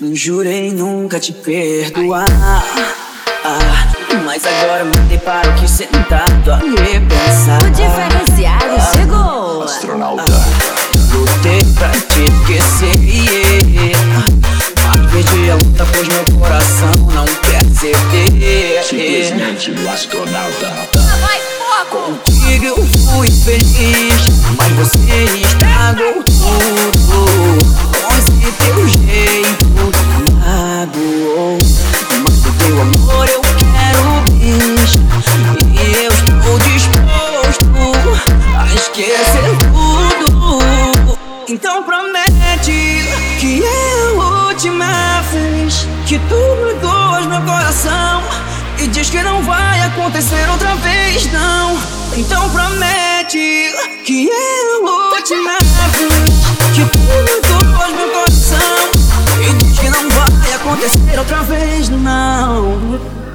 Jurei nunca te perdoar. Ah, mas agora me deparo que sentado a repensar. O diferenciado chegou. Astronauta. Lutei pra te esquecer. Yeah. Mas perdi a luta, pois meu coração não quer ceder. Simplesmente o astronauta. Vai, foco! Contigo eu fui feliz, mas você teu amor eu quero bis. E eu estou disposto a esquecer tudo. Então promete que é a última que tu mudou meu coração. E diz que não vai acontecer outra vez, não. Então promete que é vez, não.